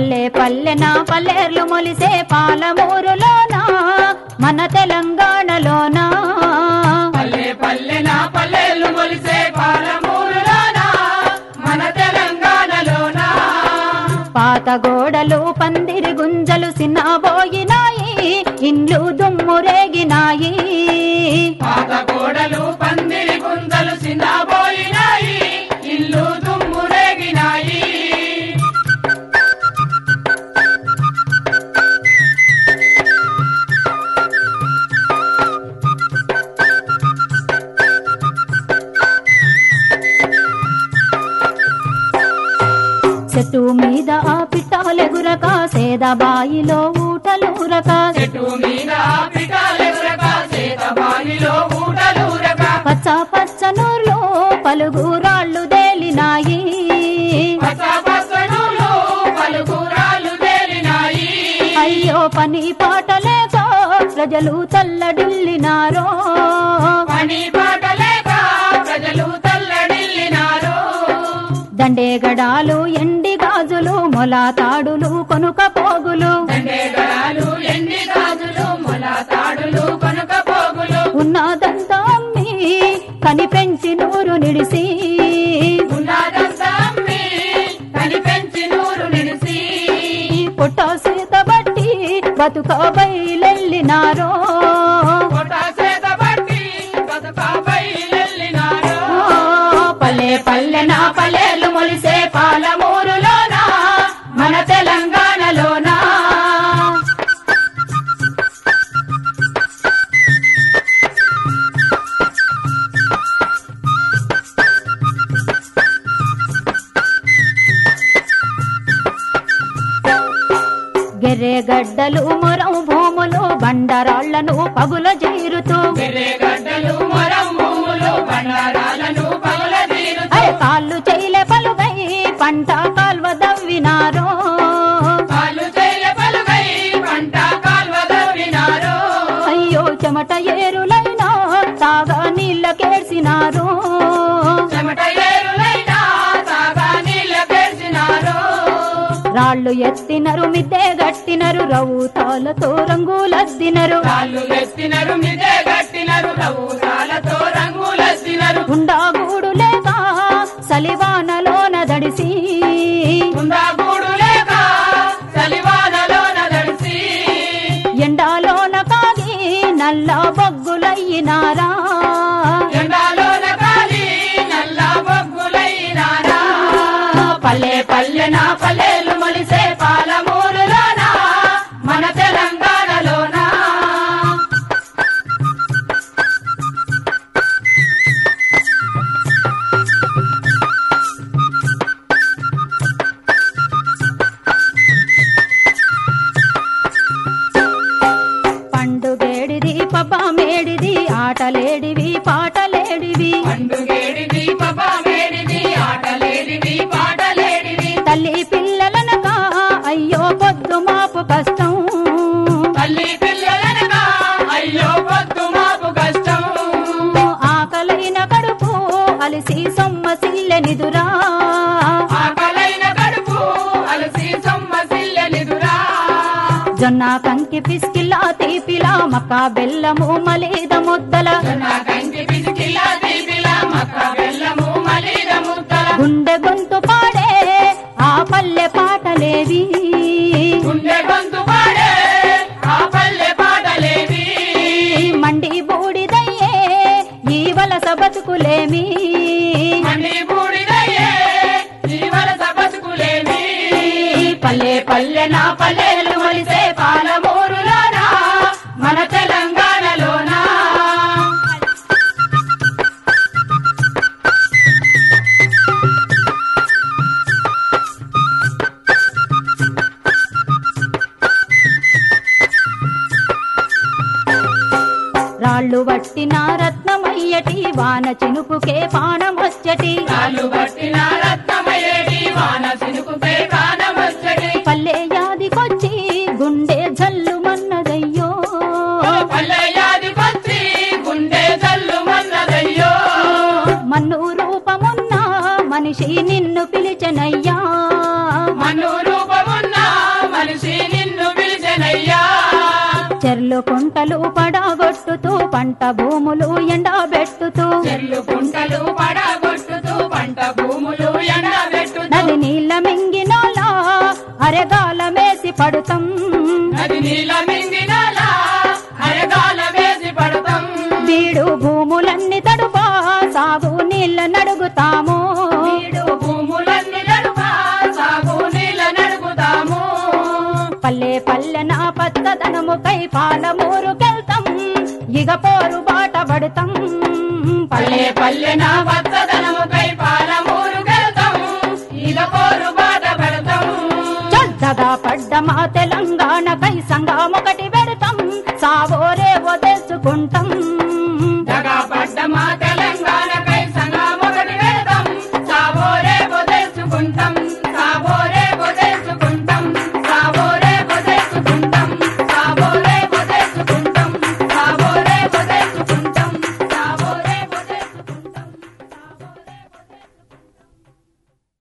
పల్లె పల్లెన పల్లెర్లు మొలిసే పాలమూరులోనా? మన తెలంగాణలోనా? పల్లె పల్లెన పల్లెలు మొలిసే పాలమూరులోనా? మన తెలంగాణలోనా? పాత గోడలు పందిరి గుంజలు సిన్నబోయినాయి ఇండ్లు దుమ్మురేగినాయి పిట్టాలెగురక సేదబాయిలో ఊటలూరక. చెట్టు మీద పిటాలెగురక చేత బావిలో ఊటలూరక. పచ్చ పచ్చ నూర్లు పలుగురాళ్ళు దేలినాయి తేలినాయి. అయ్యో పని పాటలేక ప్రజలు తల్లడిల్లినారో. పని పాట లేక ప్రజలు తల్లడిల్లినారు. దండేగడాలు ఎండి గాజులు మొల తాడులు కనుక పోగులు. ఉన్నదంతా అమ్మి కని పెంచి నూరు నిడిసి. పుట్ట సీత బట్టి బతుక గెర్రెగడ్డలు మొరం భూములు బండరాళ్ళను పగుల అరే కాళ్ళు చేయలే పలుగై పంట కాల్వ దవ్వినారో. కాలు చేయల పలుగై పంట కాల్వ దవ్వినారు. అయ్యో చెమట ఏరులైనా తాగా నీళ్ళకేసినారు రాళ్ళు ఎత్తినరు మిద్దె గట్టినరు రౌతాలతో రంగులద్దినరు కాళ్ళు ఎత్తినరు మిదే గట్టినరు రవుతాలతో రంగులెత్తినరు. గుండాగూడు లేక సలివానలోన దడిసి. గూడు లేక చలివానలోన దడిసి. ఎండాలోన కాగి నల్ల ఆటలేడిది పాటలేడిది తల్లి పిల్లలనక అయ్యో పొద్దు మాపు కష్టం. తల్లి అయ్యో పొద్దు మాపు కష్టం. ఆకలైన కడుపు అలిసి సొమ్మసిల్లెనిదురా ఆకలైన కడుపు అలసి సొమ్మసిల్లెనిదురా జొన్న కంకి పిసికిలా తీపిలా మక్క బెల్లము మలీద ముద్దల. కంకి పిసికిలా దీపిలా గుండె గొంతు పాడే ఆ పల్లె పాటలేవి. గుండె గొంతు పాడే ఆ పల్లె పాటలేవి. మండి బూడిదయ్యే ఈ వలస బతుకులేమి. బూడిదయ్యే పల్లె పల్లె నా పల్లెలు కాళ్ళు వట్టిన రత్నమయ్యటి వాన చినుకుకే పానమొచ్చటి కాళ్ళు వట్టిన రత్నమయ్యటి వాన చినుకుకే పానమొచ్చటి పల్లె యాదికొచ్చి గుండె జల్లు మన్నదయ్యో పల్లె యాదికొచ్చి గుండె జల్లు మన్నదయ్యో మన్ను రూపమున్న మనిషి నిన్ను పిలిచనయ్యా. మన్ను రూపమున్న మనిషి నిన్ను పిలిచనయ్యా. చెర్లు కొంటలు పడాగు పంట భూములు ఎండబెట్టుతూ చెల్లు కుంటలు పడగొట్టుతూ పంట భూములు నది నీళ్ళ మింగినోలా అరెగాల మేసి పడుతాం. నది మింగినలా అరగాల వేసి పడతాం. వీడు భూములన్నీ తడుపా సాగు నీళ్ళ నడుగుతాము. నీళ్ళ పల్లె పల్లె నా పచ్చదనముకై పాలమూరుకెళ్తాం ఇగ పోరు బాట పడతాం. పల్లె పల్లె నా వత్తదనముకై పాలమూరుకెళ్తాం ఇక పోరు బాట పెడతాం. చల్లగా పడ్డ మా తెలంగాణకై సంఘం ఒకటి పెడతాం. సావోరేవో తెలుసుకుంటాం.